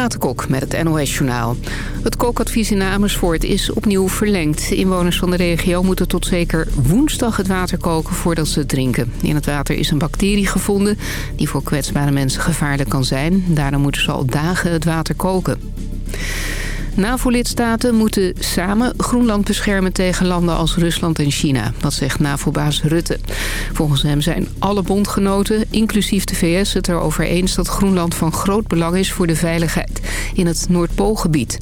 Renate Kok met het NOS Journaal. Het kookadvies in Amersfoort is opnieuw verlengd. Inwoners van de regio moeten tot zeker woensdag het water koken voordat ze het drinken. In het water is een bacterie gevonden die voor kwetsbare mensen gevaarlijk kan zijn. Daarom moeten ze al dagen het water koken. NAVO-lidstaten moeten samen Groenland beschermen tegen landen als Rusland en China. Dat zegt NAVO-baas Rutte. Volgens hem zijn alle bondgenoten, inclusief de VS, het erover eens dat Groenland van groot belang is voor de veiligheid in het Noordpoolgebied.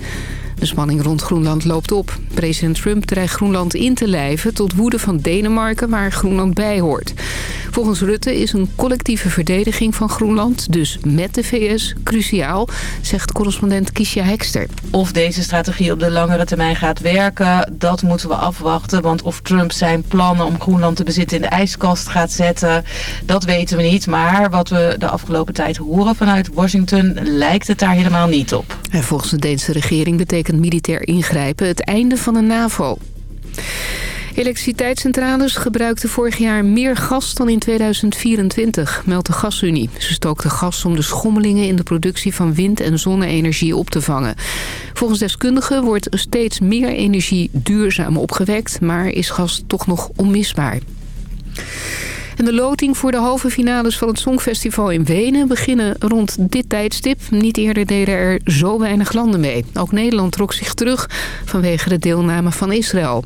De spanning rond Groenland loopt op. President Trump dreigt Groenland in te lijven tot woede van Denemarken waar Groenland bij hoort. Volgens Rutte is een collectieve verdediging van Groenland, dus met de VS, cruciaal, zegt correspondent Kiesja Hekster. Of deze strategie op de langere termijn gaat werken, dat moeten we afwachten. Want of Trump zijn plannen om Groenland te bezitten in de ijskast gaat zetten, dat weten we niet. Maar wat we de afgelopen tijd horen vanuit Washington lijkt het daar helemaal niet op. En volgens de Deense regering betekent militair ingrijpen het einde van de NAVO. Elektriciteitscentrales gebruikten vorig jaar meer gas dan in 2024, meldt de Gasunie. Ze stookten gas om de schommelingen in de productie van wind- en zonne-energie op te vangen. Volgens deskundigen wordt steeds meer energie duurzaam opgewekt, maar is gas toch nog onmisbaar. En de loting voor de halve finales van het Songfestival in Wenen beginnen rond dit tijdstip. Niet eerder deden er zo weinig landen mee. Ook Nederland trok zich terug vanwege de deelname van Israël.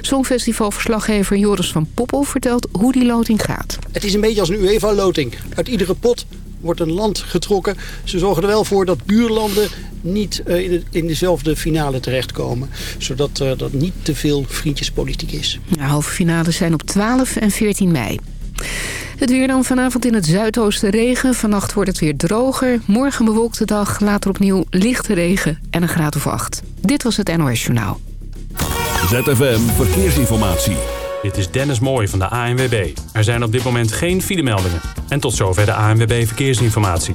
Songfestivalverslaggever Joris van Poppel vertelt hoe die loting gaat. Het is een beetje als een UEFA-loting. Uit iedere pot wordt een land getrokken. Ze zorgen er wel voor dat buurlanden niet uh, in, de, in, dezelfde finale terechtkomen. Zodat er uh, niet te veel vriendjespolitiek is. De halve finales zijn op 12 en 14 mei. Het weer dan vanavond in het zuidoosten regen. Vannacht wordt het weer droger. Morgen bewolkte dag, later opnieuw lichte regen en een graad of acht. Dit was het NOS Journaal. ZFM Verkeersinformatie. Dit is Dennis Mooij van de ANWB. Er zijn op dit moment geen filemeldingen. En tot zover de ANWB Verkeersinformatie.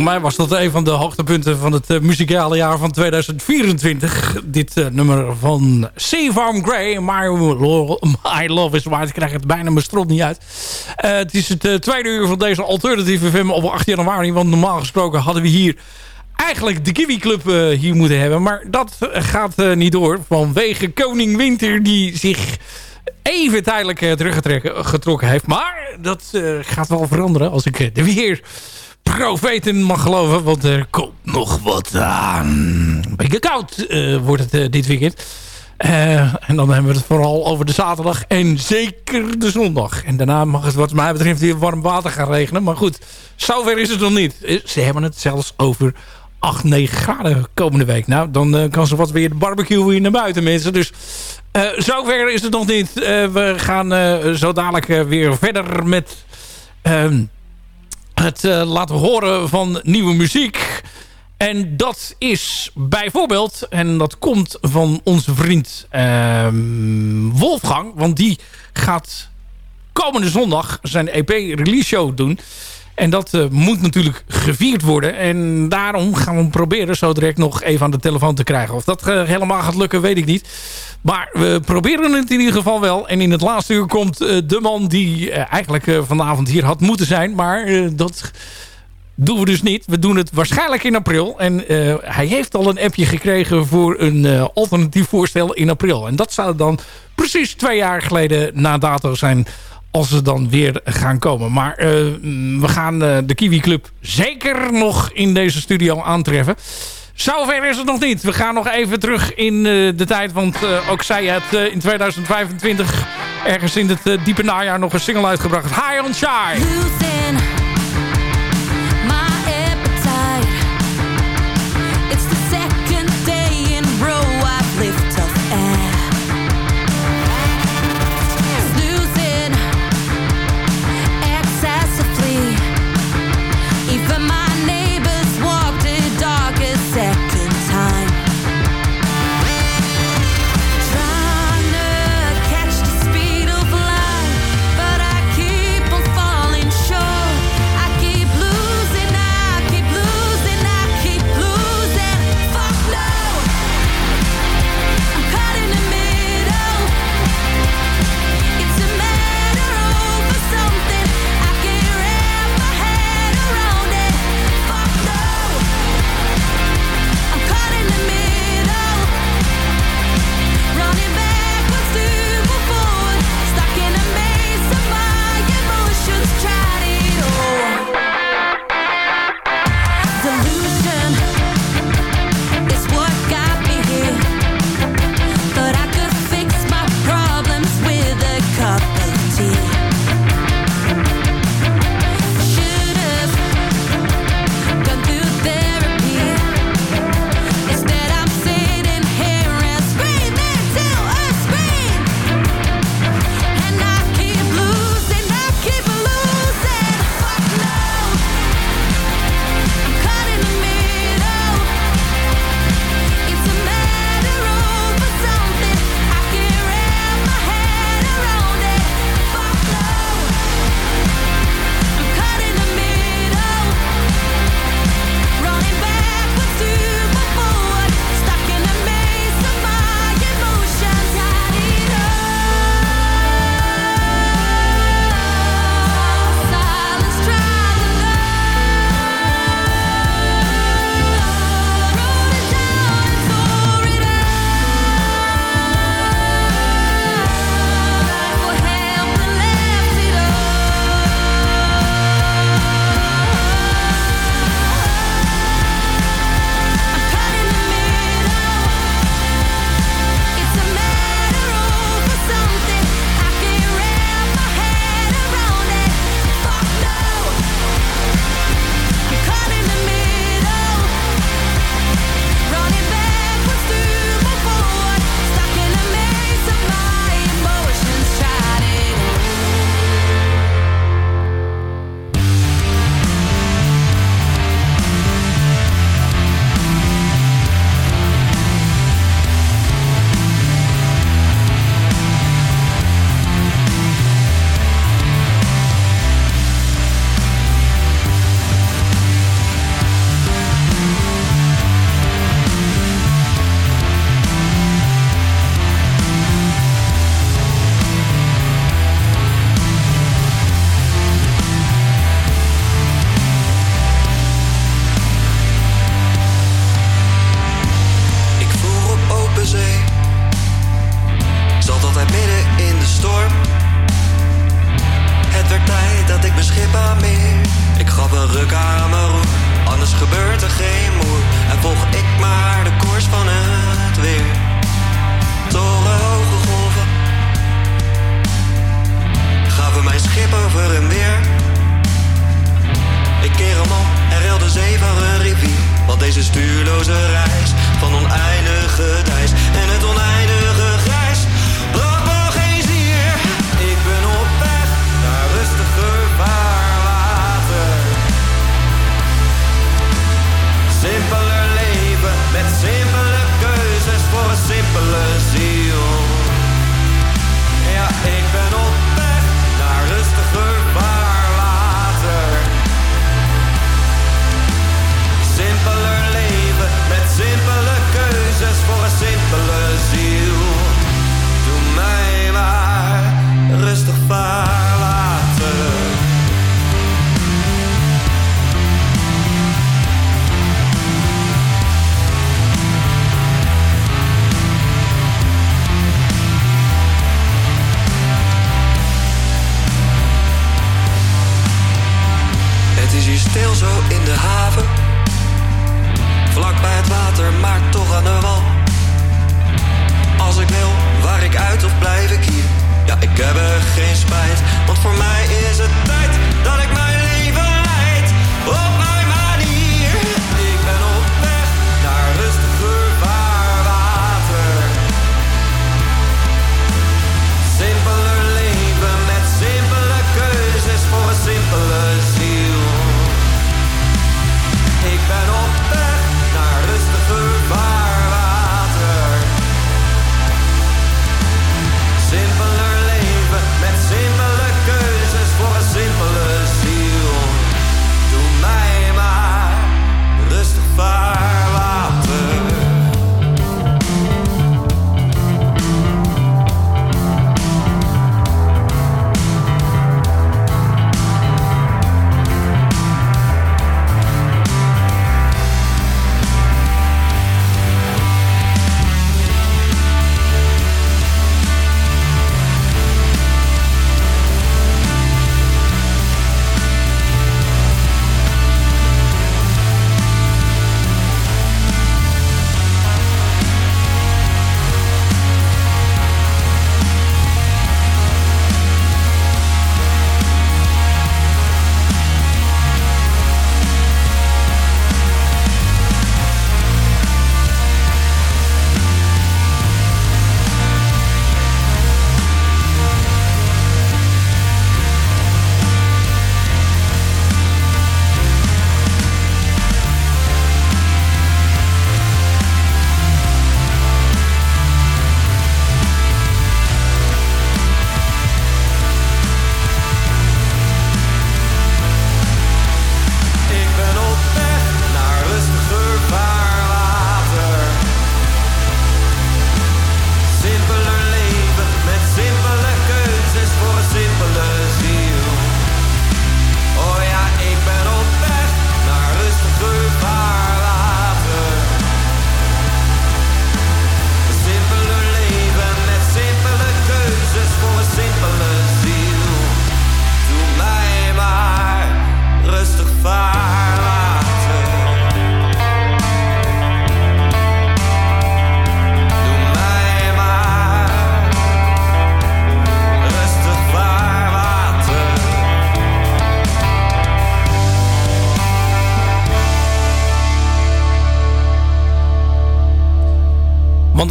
Voor mij was dat een van de hoogtepunten van het uh, muzikale jaar van 2024. Dit uh, nummer van Sea Farm Grey, My, My Love is White. Ik krijg het bijna mijn strot niet uit. Uh, het is het tweede uur van deze alternatieve film op 8 januari. Want normaal gesproken hadden we hier eigenlijk de Kiwi Club hier moeten hebben. Maar dat gaat niet door vanwege Koning Winter die zich even tijdelijk teruggetrokken heeft. Maar dat gaat wel veranderen als ik de weer profeten mag geloven. Want er komt nog wat aan. Een beetje koud wordt het dit weekend. en dan hebben we het vooral over de zaterdag en zeker de zondag. En daarna mag het wat mij betreft weer warm water gaan regenen. Maar goed, zover is het nog niet. Ze hebben het zelfs over 8, 9 graden komende week. Nou, dan kan ze wat weer de barbecue weer naar buiten, mensen. Dus zover is het nog niet. We gaan zo dadelijk weer verder met ehm, het laten horen van nieuwe muziek. En dat is bijvoorbeeld, en dat komt van onze vriend ehm, Wolfgang. Want die gaat komende zondag zijn EP-release show doen. En dat uh, moet natuurlijk gevierd worden. En daarom gaan we proberen zo direct nog even aan de telefoon te krijgen. Of dat uh, helemaal gaat lukken, weet ik niet. Maar we proberen het in ieder geval wel. En in het laatste uur komt uh, de man die eigenlijk vanavond hier had moeten zijn. Maar dat doen we dus niet. We doen het waarschijnlijk in april. En hij heeft al een appje gekregen voor een alternatief voorstel in april. En dat zou dan precies twee jaar geleden na dato zijn als ze dan weer gaan komen. Maar uh, we gaan uh, de Kiwi Club zeker nog in deze studio aantreffen. Zover is het nog niet. We gaan nog even terug in uh, de tijd. Want ook zij heeft in 2025 ergens in het diepe najaar nog een single uitgebracht. High on Shy.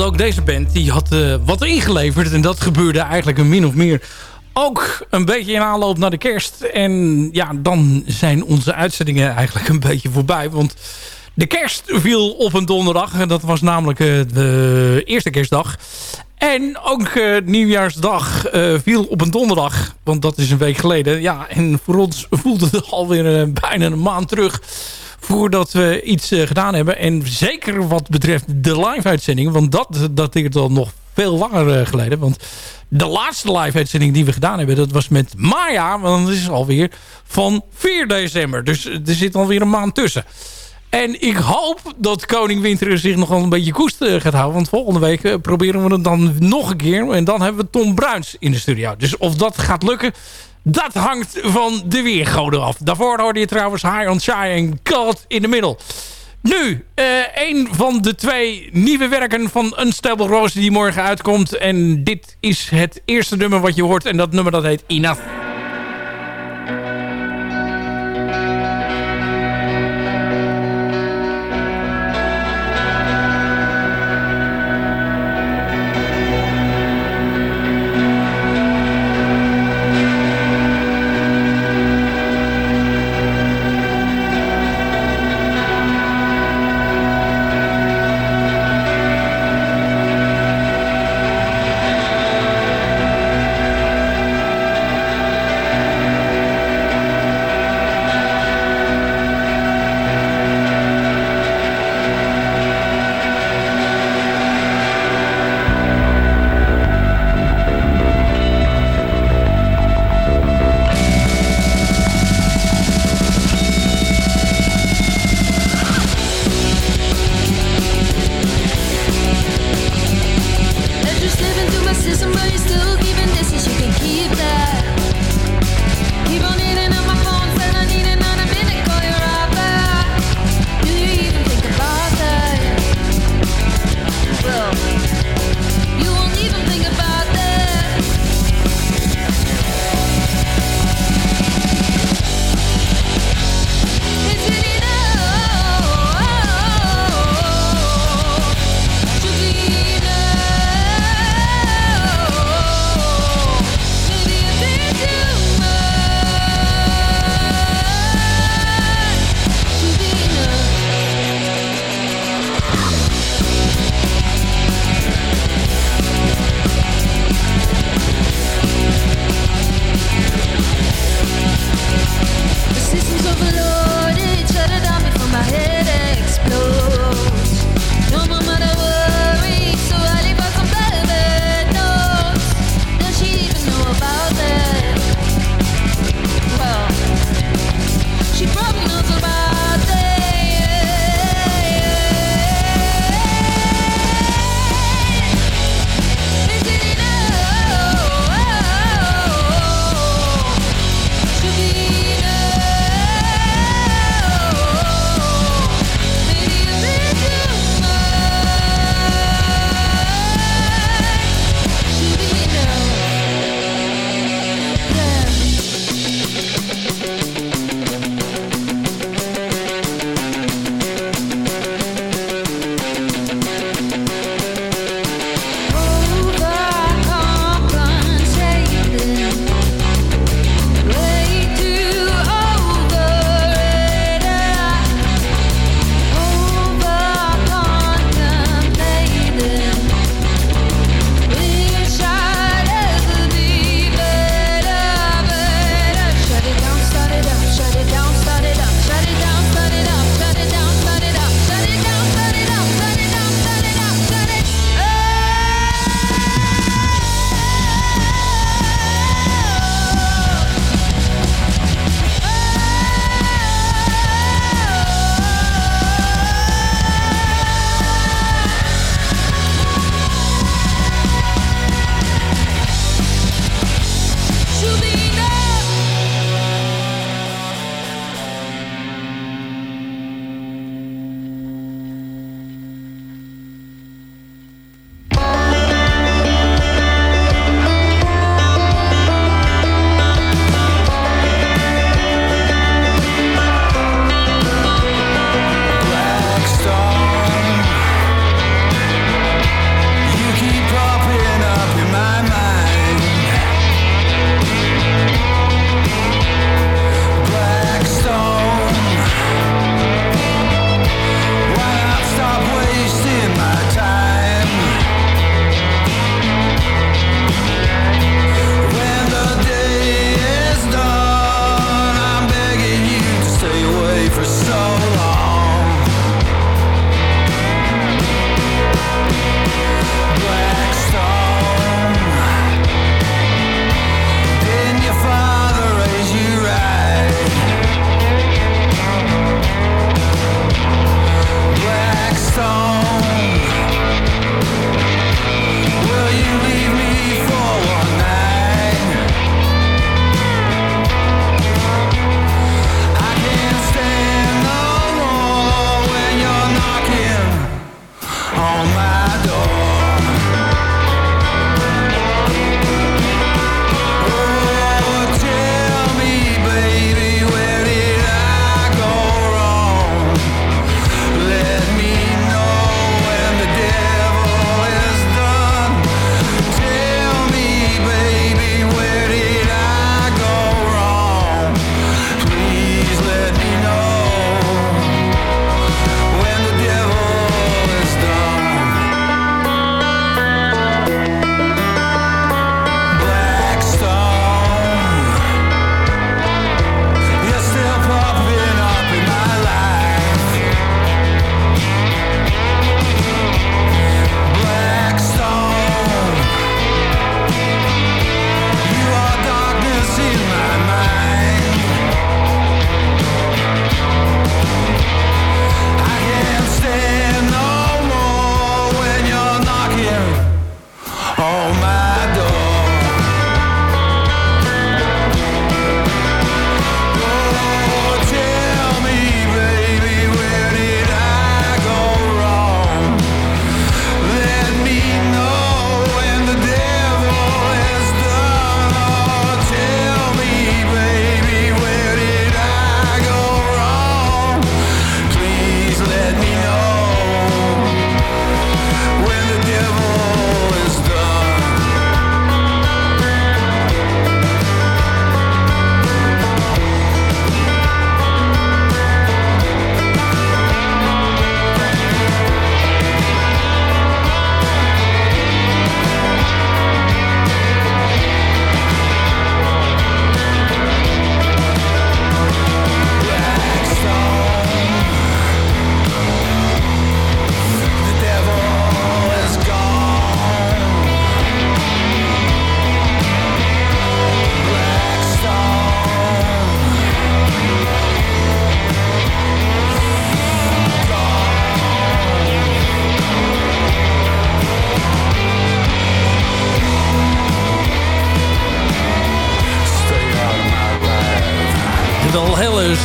Ook deze band die had eh, wat ingeleverd. En dat gebeurde eigenlijk een min of meer ook een beetje in aanloop naar de kerst. En ja, dan zijn onze uitzendingen eigenlijk een beetje voorbij. Want de kerst viel op een donderdag. En dat was namelijk eh, de eerste kerstdag. En ook eh, nieuwjaarsdag viel op een donderdag. Want dat is een week geleden. Ja, en voor ons voelde het alweer bijna een maand terug voordat we iets eh, gedaan hebben. En zeker wat betreft de live-uitzending. Want dat dateert al nog veel langer eh, geleden. Want de laatste live-uitzending die we gedaan hebben... dat was met Maya. Want dat is alweer van 4 december. Dus er zit alweer een maand tussen. En ik hoop dat Koning Winter zich nog wel een beetje koest eh, gaat houden. Want volgende week proberen we het dan nog een keer. En dan hebben we Tom Bruins in de studio. Dus of dat gaat lukken... Dat hangt van de weergoden af. Daarvoor hoorde je trouwens High on Shy en God in the Middle. Nu, eh, een van de twee nieuwe werken van Unstable Rose die morgen uitkomt. En dit is het eerste nummer wat je hoort. En dat nummer dat heet Enough.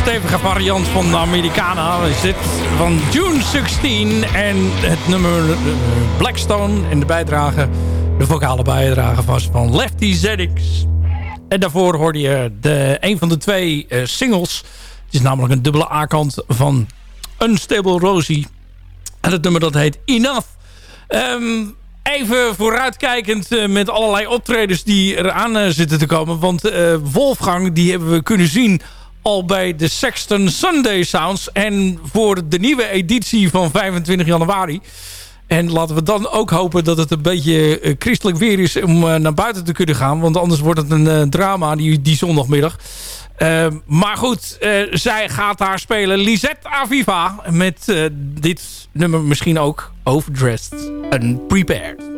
Stevige variant van de Americana. Is dit van June 16 en het nummer uh, Blackstone en de bijdrage, de vocale bijdrage was van Lefty ZX. En daarvoor hoorde je de, een van de twee uh, singles. Het is namelijk een dubbele A-kant van Unstable Rosie. En het nummer dat heet Enough. Um, even vooruitkijkend uh, met allerlei optredens die eraan zitten te komen. Want Wolfgang, die hebben we kunnen zien al bij de Sexton Sunday Sounds. En voor de nieuwe editie van 25 januari. En laten we dan ook hopen dat het een beetje christelijk weer is om naar buiten te kunnen gaan. Want anders wordt het een drama die, die zondagmiddag. Maar goed, zij gaat daar spelen. Lisette Aviva met dit nummer misschien ook Overdressed and Prepared.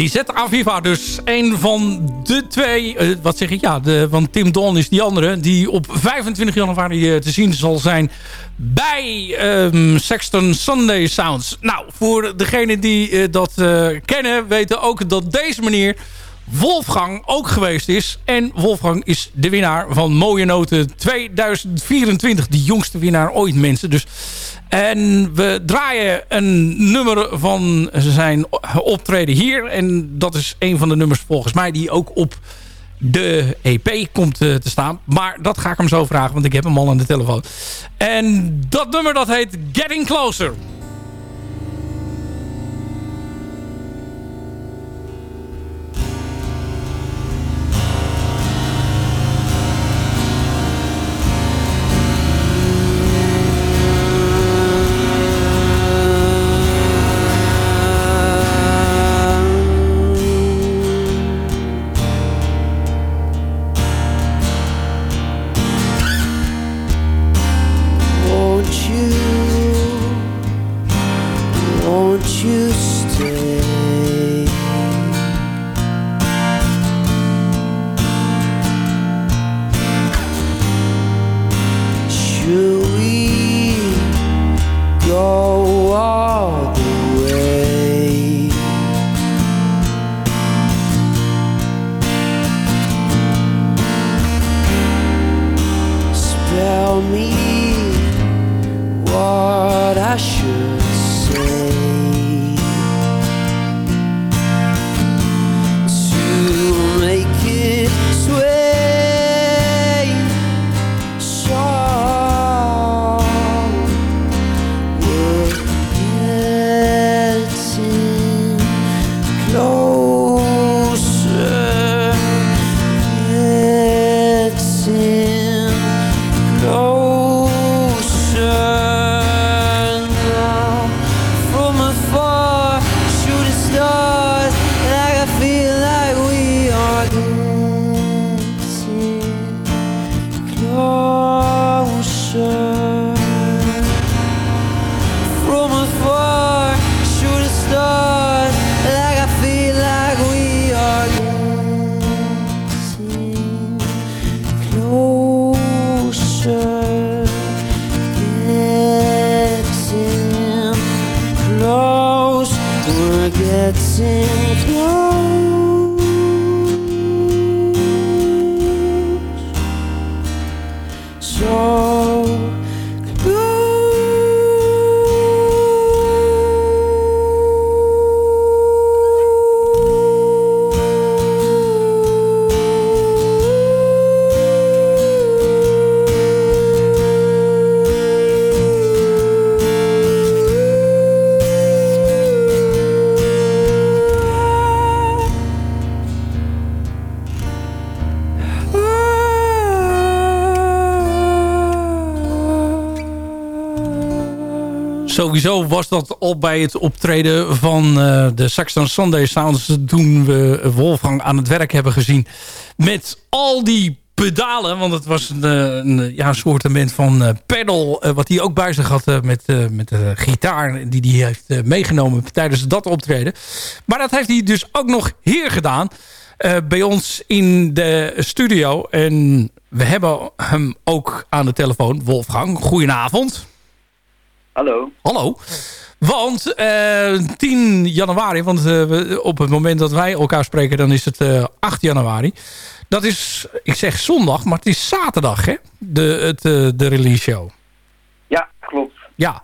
Lisette Aviva dus. Een van de twee, uh, wat zeg ik, ja, de, van Tim Dawn is die andere... die op 25 januari uh, te zien zal zijn bij um, Sexton Sunday Sounds. Nou, voor degenen die uh, dat kennen, weten ook dat deze meneer... Wolfgang ook geweest is. En Wolfgang is de winnaar van Mooie Noten 2024. De jongste winnaar ooit, mensen. Dus en we draaien een nummer van zijn optreden hier. En dat is een van de nummers volgens mij die ook op de EP komt te staan. Maar dat ga ik hem zo vragen, want ik heb hem al aan de telefoon. En dat nummer dat heet Getting Closer. Was dat al bij het optreden van uh, de Saxon Sunday Sounds... toen we Wolfgang aan het werk hebben gezien met al die pedalen. Want het was een, eh, een ja, soortement van uh, pedal... wat hij ook bij zich had met, met de gitaar... die hij heeft meegenomen tijdens dat optreden. Maar dat heeft hij dus ook nog hier gedaan... bij ons in de studio. En we hebben hem ook aan de telefoon. Wolfgang, goedenavond. Hallo. Hallo. Want uh, eh, 10 januari, want uh, op het moment dat wij elkaar spreken... dan is het uh, eh, 8 januari. Dat is, ik zeg zondag, maar het is zaterdag, hè? De, het, de release show. Ja, klopt. Ja.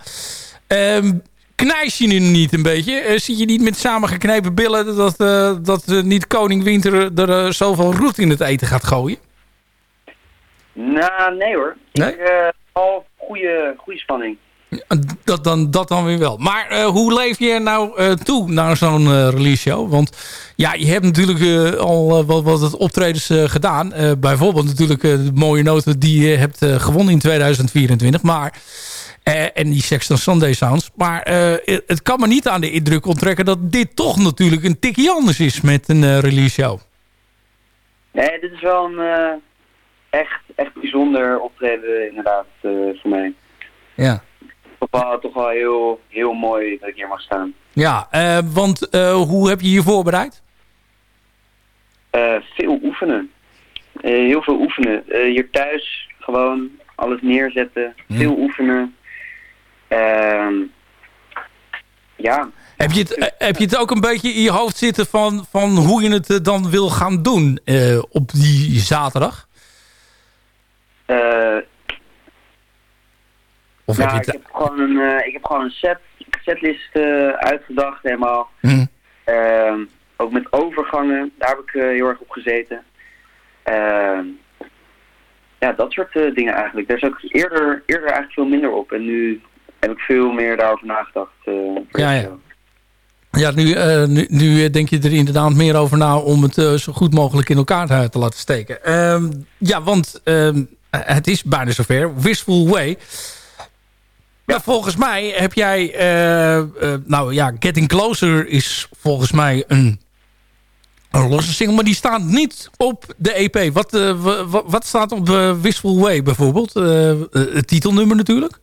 Um, knijs je nu niet een beetje? zie je niet met samengeknepen billen... dat, dat niet koning Winter er zoveel roet in het eten gaat gooien? Nou, nee hoor. Nee? Ik, al goede, goede spanning. Dat dan, dat dan weer wel. Maar uh, hoe leef je nou uh, toe naar zo'n uh, release show? Want ja, je hebt natuurlijk al wat, wat optredens gedaan. bijvoorbeeld natuurlijk de mooie noten die je hebt gewonnen in 2024. Maar, en die Sexton Sunday Sounds. Maar het kan me niet aan de indruk onttrekken dat dit toch natuurlijk een tikje anders is met een release show. Nee, dit is wel een echt, echt bijzonder optreden inderdaad voor mij. Ja wel, toch wel heel, heel mooi dat ik hier mag staan. Ja, uh, want uh, hoe heb je je voorbereid? Uh, veel oefenen. heel veel oefenen. hier thuis gewoon alles neerzetten. Hm. Veel oefenen. Ehm, ja. Heb je, het, heb je het ook een beetje in je hoofd zitten van, van hoe je het dan wil gaan doen op die zaterdag? Of nou, heb je ik, heb gewoon een, uh, ik heb gewoon een set, setlist uh, uitgedacht helemaal. Mm. Uh, ook met overgangen, daar heb ik uh, heel erg op gezeten. Ehm, ja, dat soort eh, dingen eigenlijk. Daar zat ik eerder, eerder eigenlijk veel minder op. En nu heb ik veel meer daarover nagedacht. eh, Ja, ja. Ja, nu, eh, nu, nu denk je er inderdaad meer over na om het eh, zo goed mogelijk in elkaar te, te laten steken. Ehm, ja, want ehm, het is bijna zover. Wistful Way. Maar volgens mij heb jij... eh, eh, nou ja, Getting Closer is volgens mij een, een losse single. Maar die staat niet op de EP. Wat, eh, wa- wa- wat staat op Wistful Way bijvoorbeeld? Het titelnummer natuurlijk.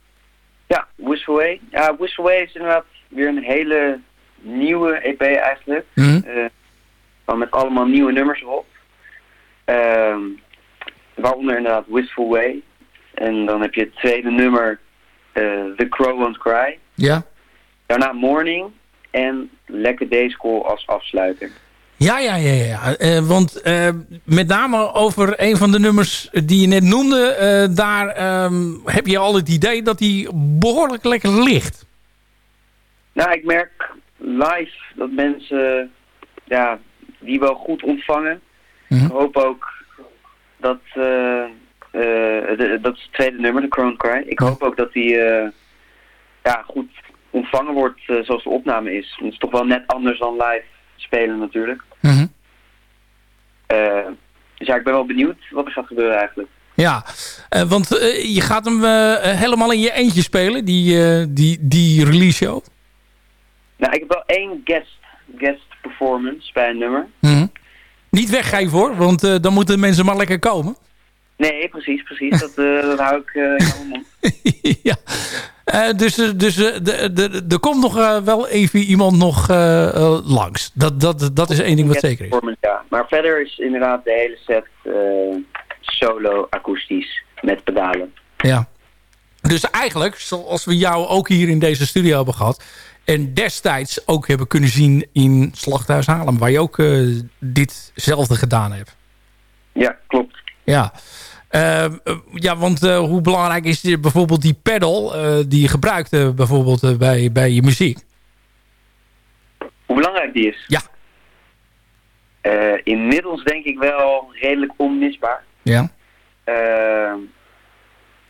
Ja, Whistle Way. Ja, Whistle Way is inderdaad weer een hele nieuwe EP eigenlijk. Mhm. Van met allemaal nieuwe nummers erop. Ehm, waaronder inderdaad Wistful Way. En dan heb je het tweede nummer, The Crow Won't Cry. Ja. Daarna Morning en Lekker Days Call als afsluiter. Ja, ja, ja. ja. Eh, want eh, met name over een van de nummers die je net noemde... eh, daar ehm, heb je al het idee dat die behoorlijk lekker ligt. Nou, ik merk live dat mensen ja, die wel goed ontvangen. Mhm. Ik hoop ook dat, eh, eh, de- dat is het tweede nummer, de Crown Cry. Ik hoop ook dat die eh, ja, goed ontvangen wordt eh, zoals de opname is. Het is toch wel net anders dan live spelen natuurlijk. Mhm. Eh, dus ja, ik ben wel benieuwd wat er gaat gebeuren eigenlijk. Ja, eh, want eh, je gaat hem eh, helemaal in je eentje spelen, die, eh, die, die release show. Nou, ik heb wel één guest, guest performance bij een nummer. Mhm. Niet weggeven hoor, want eh, dan moeten mensen maar lekker komen. Nee, precies, precies. Dat, eh, dat hou ik in mond. ja. Eh, dus dus de- de- de- er komt nog wel even iemand nog langs. Dat, dat, dat is één ding wat zeker is. Ja. Maar verder is inderdaad de hele set solo akoestisch met pedalen. Ja. Dus eigenlijk, zoals we jou ook hier in deze studio hebben gehad... en destijds ook hebben kunnen zien in Slachthuis Haarlem... waar je ook ditzelfde gedaan hebt. Ja, klopt. Ja, ja want eh, hoe belangrijk is die- bijvoorbeeld die pedal... eh, die je gebruikt eh, bijvoorbeeld eh, bij, bij je muziek? Hoe belangrijk die is? Ja. Eh, inmiddels denk ik wel redelijk onmisbaar. Ja. Eh,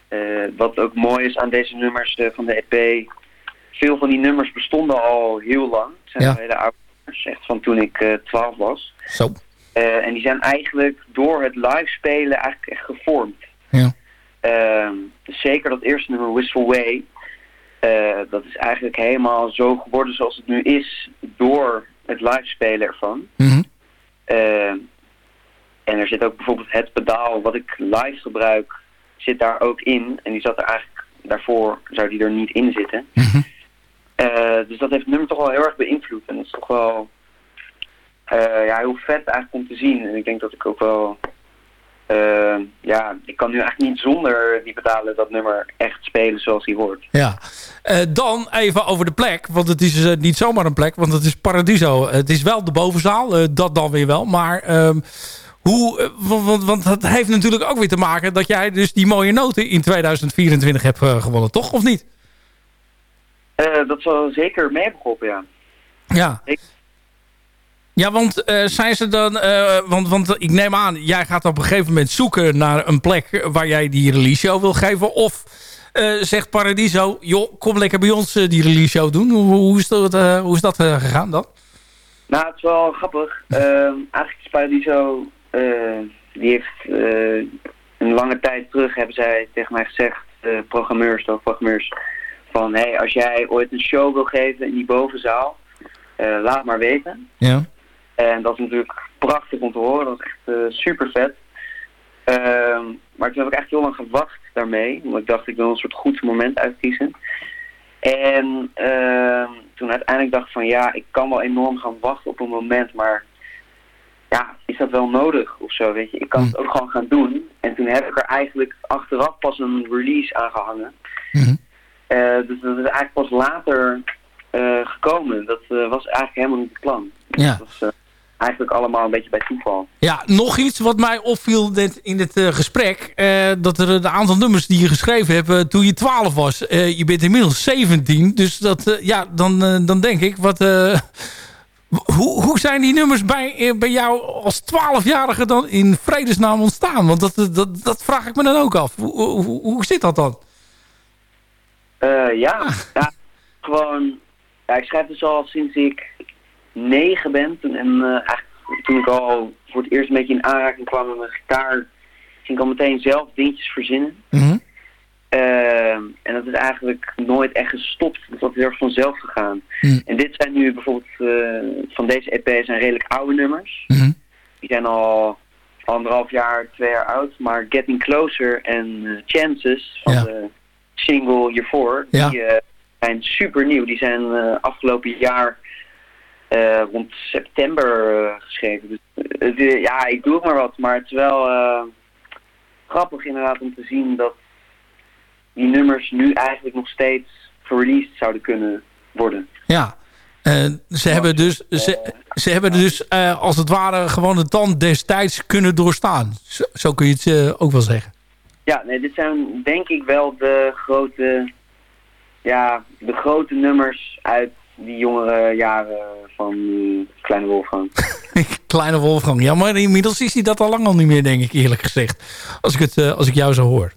eh, wat ook mooi is aan deze nummers eh, van de EP... veel van die nummers bestonden al heel lang. Het zijn Ja. hele oude nummers, echt van toen ik eh 12 was. Zo. Eh, en die zijn eigenlijk door het live spelen eigenlijk echt gevormd. Ja. Ehm, zeker dat eerste nummer, Wistful Way, eh, dat is eigenlijk helemaal zo geworden zoals het nu is door het live spelen ervan. Mhm. Ehm, en er zit ook bijvoorbeeld het pedaal wat ik live gebruik, zit daar ook in. En die zat er eigenlijk, daarvoor zou die er niet in zitten. Mhm. Eh, dus dat heeft het nummer toch wel heel erg beïnvloed. En dat is toch wel eh, ja, heel vet eigenlijk om te zien. En ik denk dat ik ook wel... eh, ja, ik kan nu eigenlijk niet zonder die pedalen dat nummer echt spelen zoals hij hoort. Ja. Eh, dan even over de plek. Want het is niet zomaar een plek. Want het is Paradiso. Het is wel de bovenzaal. dat dan weer wel. Maar ehm, hoe... want, want, het heeft natuurlijk ook weer te maken... dat jij dus die mooie noten in 2024 hebt gewonnen. Toch? Of niet? Dat zal zeker meegeholpen, ja. Ja. Ik- Ja, want eh, zijn ze dan... eh, want, want ik neem aan, jij gaat op een gegeven moment zoeken naar een plek waar jij die release show wil geven. Of eh, zegt Paradiso, joh, kom lekker bij ons die release show doen. Hoe, hoe is dat, eh, hoe is dat gegaan dan? Nou, het is wel grappig. Ehm, eigenlijk is Paradiso, eh die heeft eh, een lange tijd terug hebben zij tegen mij gezegd, eh programmeurs, toch programmeurs, van hey, als jij ooit een show wil geven in die bovenzaal, eh, laat maar weten. Ja. En dat is natuurlijk prachtig om te horen, dat is echt eh, super vet. Ehm, maar toen heb ik echt heel lang gewacht daarmee, omdat ik dacht ik wil een soort goed moment uitkiezen. En ehm, toen uiteindelijk dacht ik van ja, ik kan wel enorm gaan wachten op een moment, maar ja, is dat wel nodig of zo, weet je? Ik kan het ook gewoon gaan doen. En toen heb ik er eigenlijk achteraf pas een release aan gehangen. Mhm. Eh, dus dat is eigenlijk pas later eh, gekomen. Dat was eigenlijk helemaal niet het plan. Ja. Dat was eigenlijk allemaal een beetje bij toeval. Ja, nog iets wat mij opviel in het eh, gesprek. eh, dat er een aantal nummers die je geschreven hebt eh, toen je 12 was. Je bent inmiddels 17. Dus dat, ja, dan, dan denk ik, wat, Hoe, hoe zijn die nummers bij, bij jou als twaalfjarige dan in vredesnaam ontstaan? Want dat, dat, dat vraag ik me dan ook af. Hoe, hoe, hoe zit dat dan? Ja, ja, gewoon... Ja, ik schrijf dus al sinds ik negen ben. En uh, eigenlijk toen ik al voor het eerst een beetje in aanraking kwam met mijn gitaar... ging ik al meteen zelf dingetjes verzinnen. Mm Ehm, en dat is eigenlijk nooit echt gestopt. Dat is heel erg vanzelf gegaan. Hmm. En dit zijn nu bijvoorbeeld uh, van deze EP zijn redelijk oude nummers. Mm Die zijn al anderhalf jaar, twee jaar oud. Maar Getting Closer en Chances van Ja. de single hiervoor, Ja. die uh, zijn super nieuw. Die zijn afgelopen jaar uh, rond september uh, geschreven. Dus, uh, ja, ik doe het maar wat. Maar het is wel grappig inderdaad om te zien dat die nummers nu eigenlijk nog steeds gereleased zouden kunnen worden. Ja, uh, ze, hebben dus, ze, ze hebben dus uh, als het ware gewoon de tand destijds kunnen doorstaan. Zo, zo kun je het uh, ook wel zeggen. Ja, nee, dit zijn denk ik wel de grote, ja, de grote nummers uit die jongere jaren van Kleine Wolfgang. Kleine Wolfgang, ja, maar inmiddels is hij dat al lang al niet meer, denk ik eerlijk gezegd. Als ik, het, als ik jou zo hoor.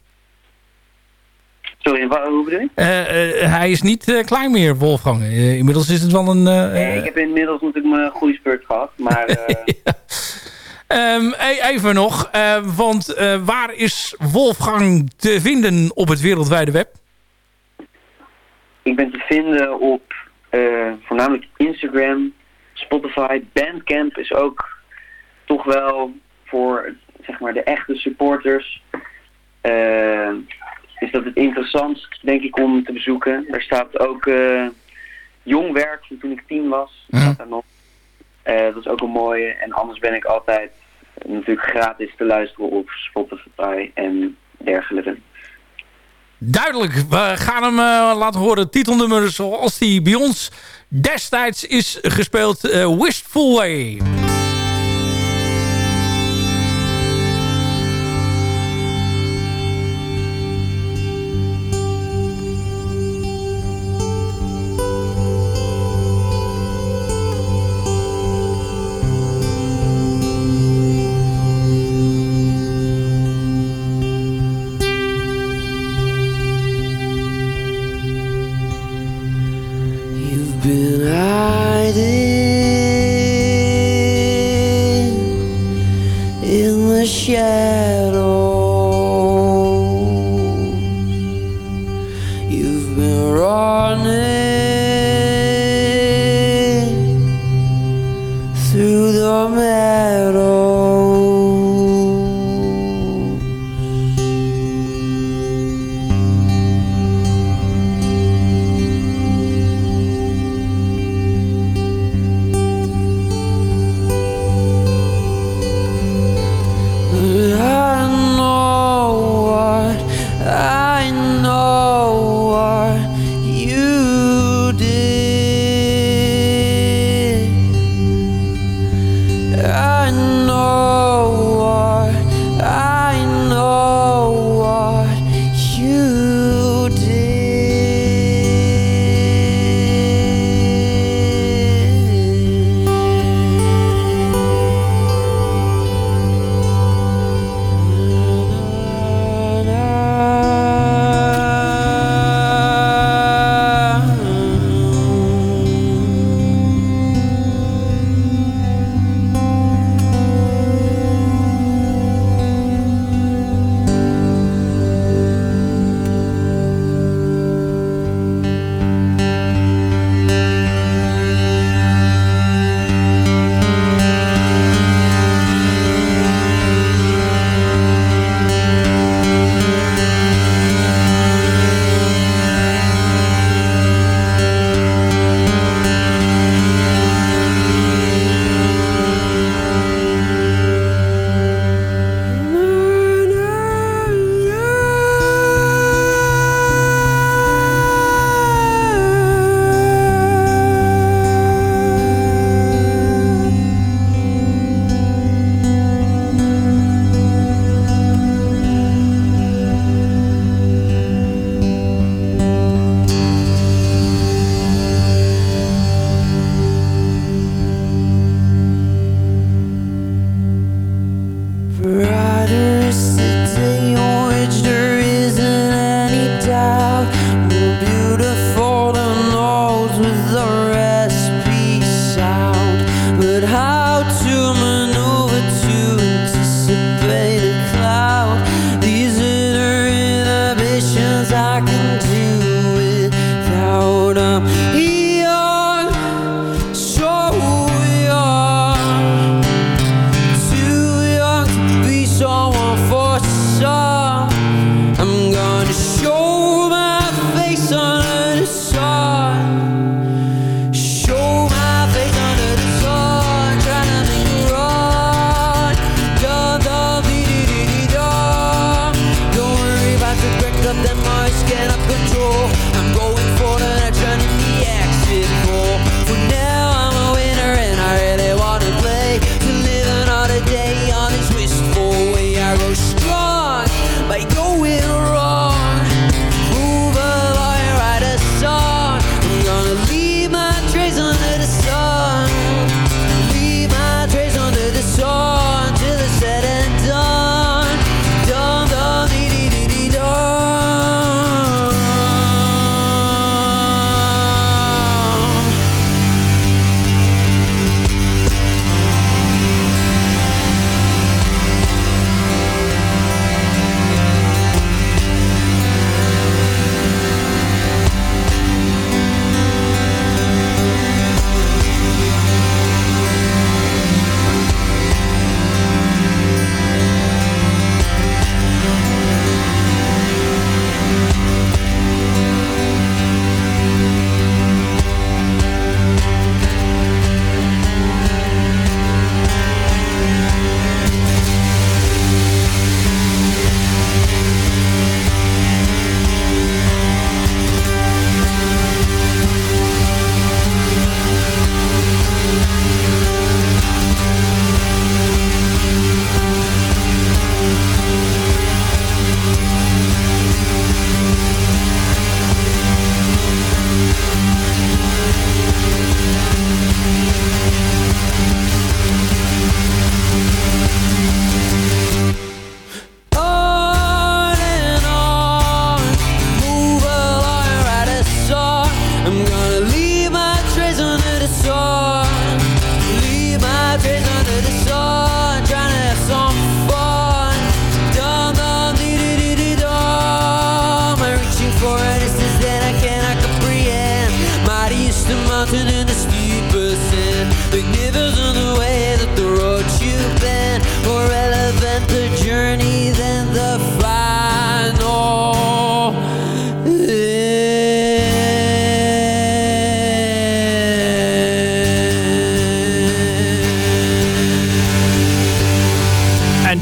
Sorry, wat, hoe bedoel je? Uh, uh, hij is niet uh, klein meer, Wolfgang. inmiddels is het wel een... nee, ik heb inmiddels natuurlijk mijn groeispurt gehad, maar... ja. um, even nog, want waar is Wolfgang te vinden op het wereldwijde web? Ik ben te vinden op voornamelijk Instagram, Spotify, Bandcamp is ook toch wel voor zeg maar de echte supporters is dat het interessantst, denk ik, om te bezoeken. Er staat ook uh, jong werk van toen ik tien was. Mhm. Staat daar nog. Dat is ook een mooie. En anders ben ik altijd natuurlijk gratis te luisteren op Spotify en dergelijke. Duidelijk. We gaan hem uh, laten horen. Titelnummer zoals die bij ons destijds is gespeeld. Wistful Way.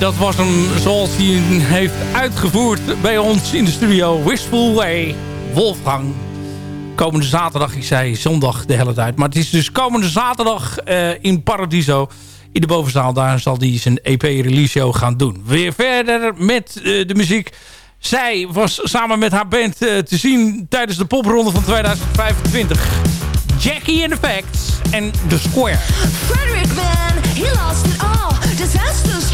Dat was hem zoals hij heeft uitgevoerd bij ons in de studio. Wistful Way, Wolfgang. Komende zaterdag, ik zei zondag de hele tijd. Maar het is dus komende zaterdag uh, in Paradiso. In de bovenzaal, daar zal hij zijn EP-release show gaan doen. Weer verder met uh, de muziek. Zij was samen met haar band uh, te zien tijdens de popronde van 2025. Jackie in the Facts en The Square. Frederick man, he lost it all. Disaster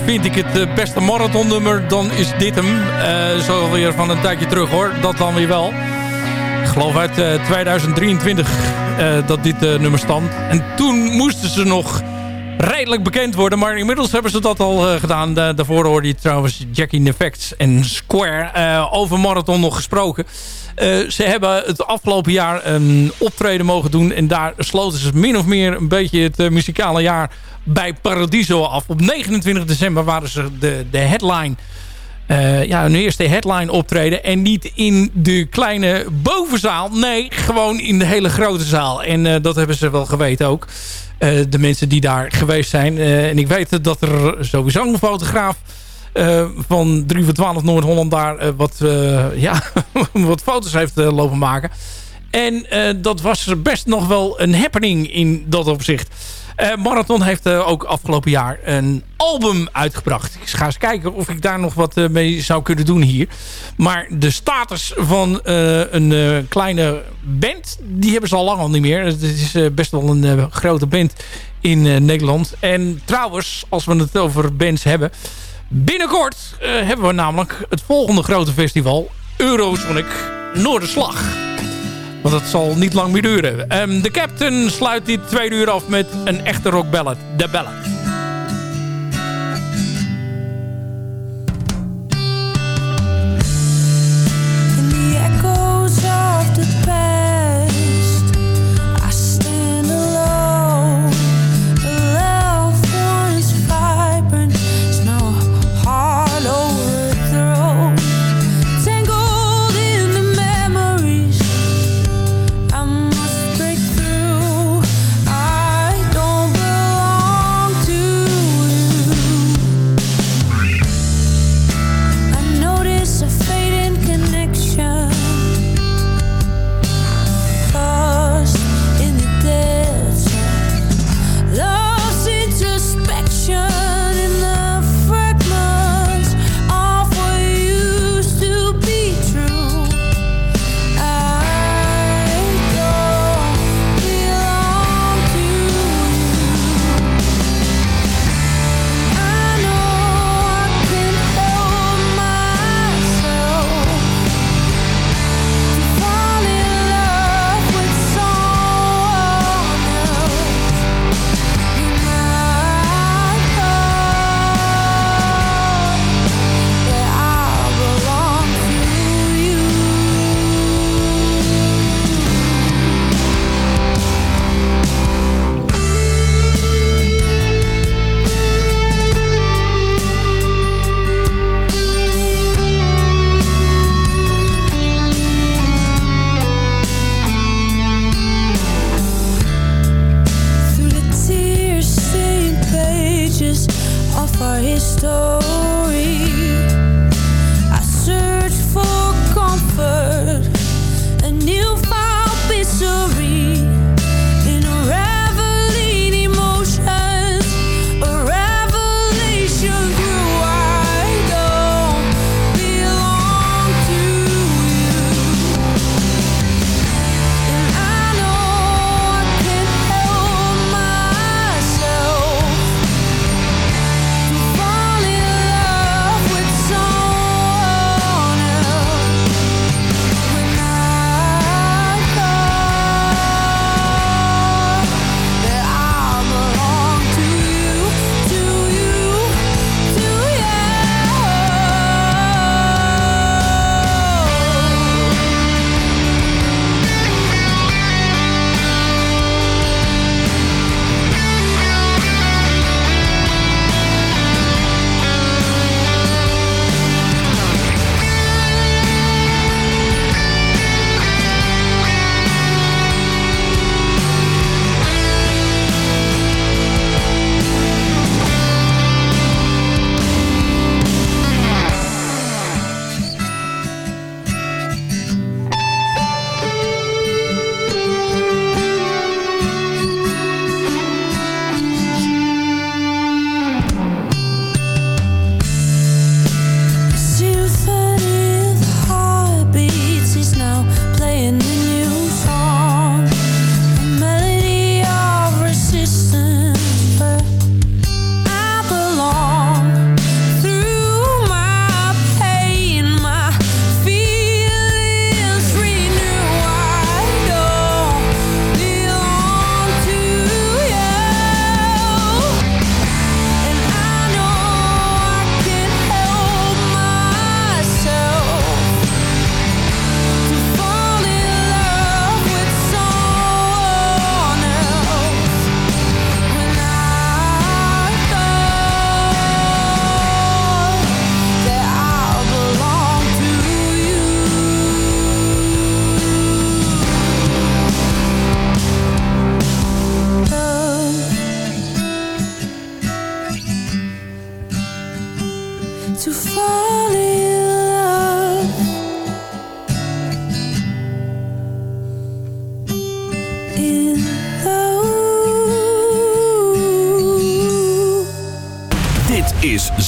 vind ik het eh, beste marathonnummer, dan is dit hem. Uh, zo weer van een tijdje terug hoor, dat dan weer wel. Ik geloof uit uh, 2023 uh, dat dit nummer stamt. En toen moesten ze nog redelijk bekend worden. Maar inmiddels hebben ze dat al gedaan. daarvoor hoorde je trouwens Jackie Nefacts en Square over Marathon nog gesproken. Uh, ze hebben het afgelopen jaar een optreden mogen doen. En daar sloten ze min of meer een beetje het uh, muzikale jaar bij Paradiso af. Op 29 december waren ze de, de headline... Uh, ja, hun eerste headline optreden. En niet in de kleine bovenzaal. Nee, gewoon in de hele grote zaal. En dat hebben ze wel geweten ook. de mensen die daar geweest zijn. en ik weet dat er sowieso een fotograaf van 3 voor 12 Noord-Holland daar uh, wat, uh, ja, wat foto's heeft lopen maken. En dat was best nog wel een happening in dat opzicht. Marathon heeft ook afgelopen jaar een album uitgebracht. Ik ga eens kijken of ik daar nog wat mee zou kunnen doen hier. Maar de status van een kleine band... die hebben ze al lang al niet meer. Het is best wel een grote band in Nederland. En trouwens, als we het over bands hebben... Binnenkort uh, hebben we namelijk het volgende grote festival. Eurosonic Noorderslag. Want dat zal niet lang meer duren. Um, de Captain sluit dit tweede uur af met een echte rockballad. De Ballad.